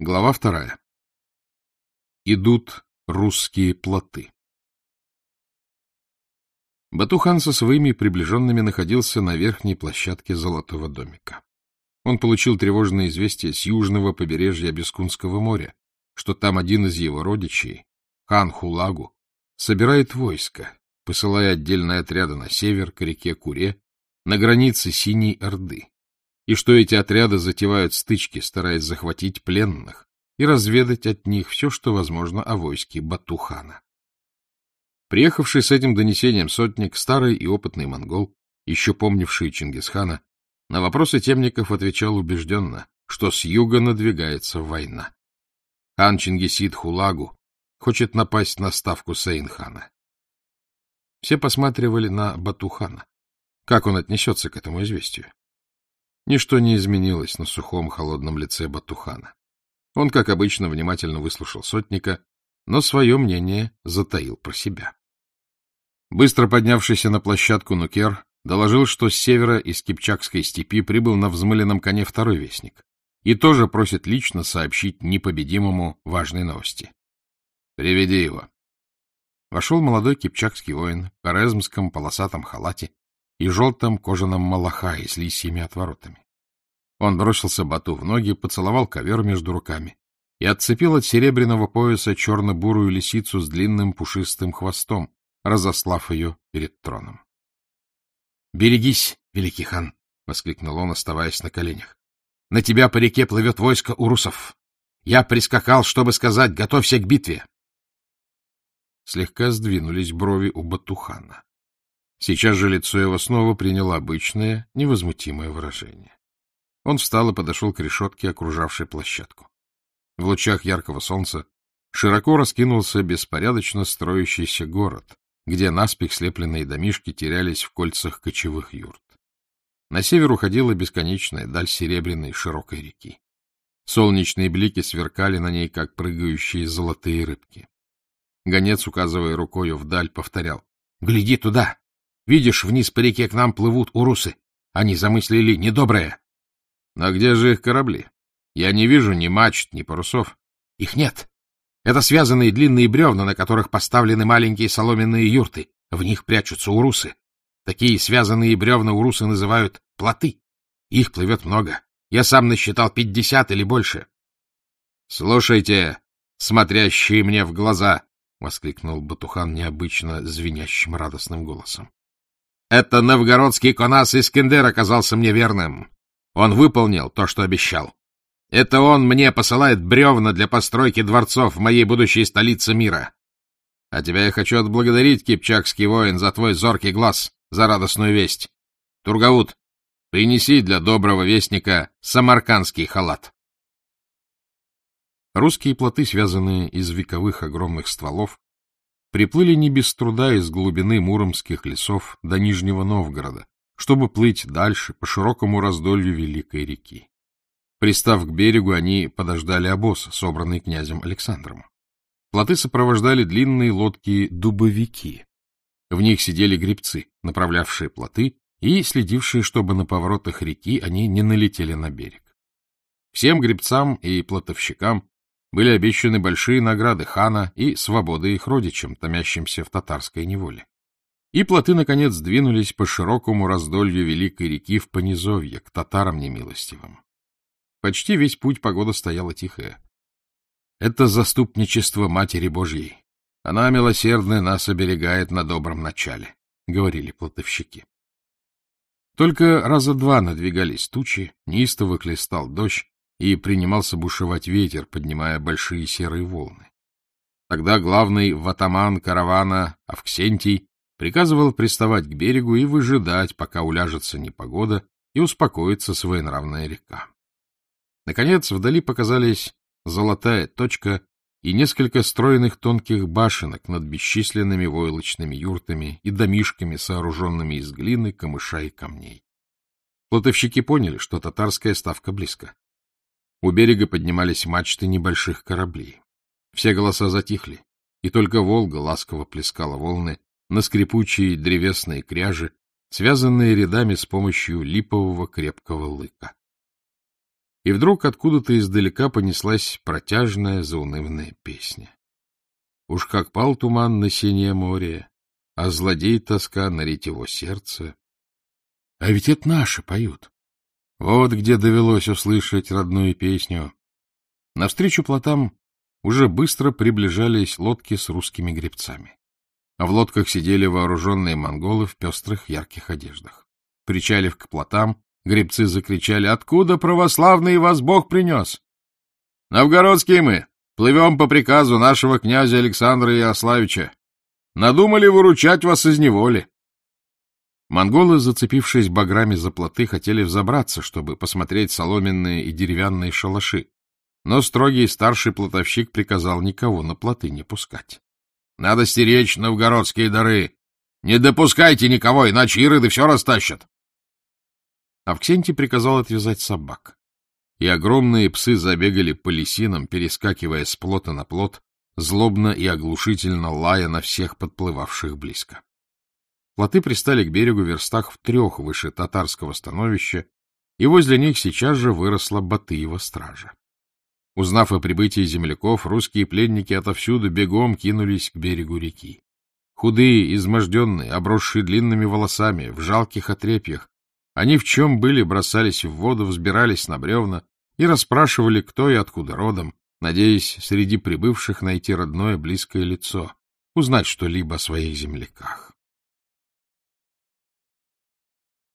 Глава вторая. Идут русские плоты. Батухан со своими приближенными находился на верхней площадке Золотого домика. Он получил тревожное известие с южного побережья Бескунского моря, что там один из его родичей, хан Хулагу, собирает войско, посылая отдельные отряды на север, к реке Куре, на границе Синей Орды, и что эти отряды затевают стычки, стараясь захватить пленных и разведать от них все, что возможно о войске Батухана. Приехавший с этим донесением сотник, старый и опытный монгол, еще помнивший Чингисхана, на вопросы темников отвечал убежденно, что с юга надвигается война. Хан Чингисид Хулагу хочет напасть на ставку Сейнхана. Все посматривали на Батухана. Как он отнесется к этому известию? Ничто не изменилось на сухом холодном лице Батухана. Он, как обычно, внимательно выслушал сотника, но свое мнение затаил про себя. Быстро поднявшийся на площадку Нукер доложил, что с севера из Кипчакской степи прибыл на взмыленном коне второй вестник и тоже просит лично сообщить непобедимому важной новости. «Приведи его». Вошел молодой кипчакский воин в карезмском полосатом халате и желтом кожаном малахае с лисьими отворотами. Он бросился Бату в ноги, поцеловал ковер между руками и отцепил от серебряного пояса черно-бурую лисицу с длинным пушистым хвостом, разослав ее перед троном. — Берегись, великий хан! — воскликнул он, оставаясь на коленях. — На тебя по реке плывет войско урусов. Я прискакал, чтобы сказать, готовься к битве. Слегка сдвинулись брови у Батухана. Сейчас же лицо его снова приняло обычное, невозмутимое выражение. Он встал и подошел к решетке, окружавшей площадку. В лучах яркого солнца широко раскинулся беспорядочно строящийся город, где наспех слепленные домишки терялись в кольцах кочевых юрт. На север уходила бесконечная даль серебряной широкой реки. Солнечные блики сверкали на ней, как прыгающие золотые рыбки. Гонец, указывая рукою вдаль, повторял. — Гляди туда! Видишь, вниз по реке к нам плывут урусы. Они замыслили недоброе. Но где же их корабли? Я не вижу ни мачт, ни парусов. Их нет. Это связанные длинные бревна, на которых поставлены маленькие соломенные юрты. В них прячутся урусы. Такие связанные бревна урусы называют плоты. Их плывет много. Я сам насчитал пятьдесят или больше. — Слушайте, смотрящие мне в глаза! — воскликнул Батухан необычно звенящим радостным голосом. Это новгородский конас Искендер оказался мне верным. Он выполнил то, что обещал. Это он мне посылает бревна для постройки дворцов в моей будущей столице мира. А тебя я хочу отблагодарить, кипчакский воин, за твой зоркий глаз, за радостную весть. Тургавут, принеси для доброго вестника самаркандский халат. Русские плоты, связанные из вековых огромных стволов, приплыли не без труда из глубины муромских лесов до Нижнего Новгорода, чтобы плыть дальше по широкому раздолью Великой реки. Пристав к берегу, они подождали обоз, собранный князем Александром. Плоты сопровождали длинные лодки-дубовики. В них сидели гребцы, направлявшие плоты и следившие, чтобы на поворотах реки они не налетели на берег. Всем гребцам и плотовщикам были обещаны большие награды хана и свобода их родичам, томящимся в татарской неволе. И плоты, наконец, двинулись по широкому раздолью Великой реки в Понизовье, к татарам немилостивым. Почти весь путь погода стояла тихая. Это заступничество Матери Божьей. Она, милосердная, нас оберегает на добром начале, — говорили плотовщики. Только раза два надвигались тучи, неистово хлестал дождь, и принимался бушевать ветер, поднимая большие серые волны. Тогда главный ватаман каравана Авксентий приказывал приставать к берегу и выжидать, пока уляжется непогода и успокоится своенравная река. Наконец, вдали показались золотая точка и несколько стройных тонких башенок над бесчисленными войлочными юртами и домишками, сооруженными из глины, камыша и камней. Плотовщики поняли, что татарская ставка близко. У берега поднимались мачты небольших кораблей. Все голоса затихли, и только Волга ласково плескала волны на скрипучие древесные кряжи, связанные рядами с помощью липового крепкого лыка. и вдруг откуда-то издалека понеслась протяжная заунывная песня. Уж как пал туман на синее море, а злодей тоска на ретево сердце. А ведь это наши поют. Вот где довелось услышать родную песню. Навстречу плотам уже быстро приближались лодки с русскими гребцами. А в лодках сидели вооруженные монголы в пестрых ярких одеждах. Причалив к плотам, гребцы закричали «Откуда православный вас Бог принес?» «Новгородские мы! Плывем по приказу нашего князя Александра Ярославича. Надумали выручать вас из неволи». Монголы, зацепившись баграми за плоты, хотели взобраться, чтобы посмотреть соломенные и деревянные шалаши, но строгий старший плотовщик приказал никого на плоты не пускать. — Надо стеречь новгородские дары. Не допускайте никого, иначе ироды все растащат. Авксентий приказал отвязать собак, и огромные псы забегали по лесинам, перескакивая с плота на плот, злобно и оглушительно лая на всех подплывавших близко. Плоты пристали к берегу верстах в трех выше татарского становища, и возле них сейчас же выросла Батыева стража. Узнав о прибытии земляков, русские пленники отовсюду бегом кинулись к берегу реки. Худые, изможденные, обросшие длинными волосами, в жалких отрепьях, они в чем были, бросались в воду, взбирались на бревна и расспрашивали, кто и откуда родом, надеясь среди прибывших найти родное близкое лицо, узнать что-либо о своих земляках.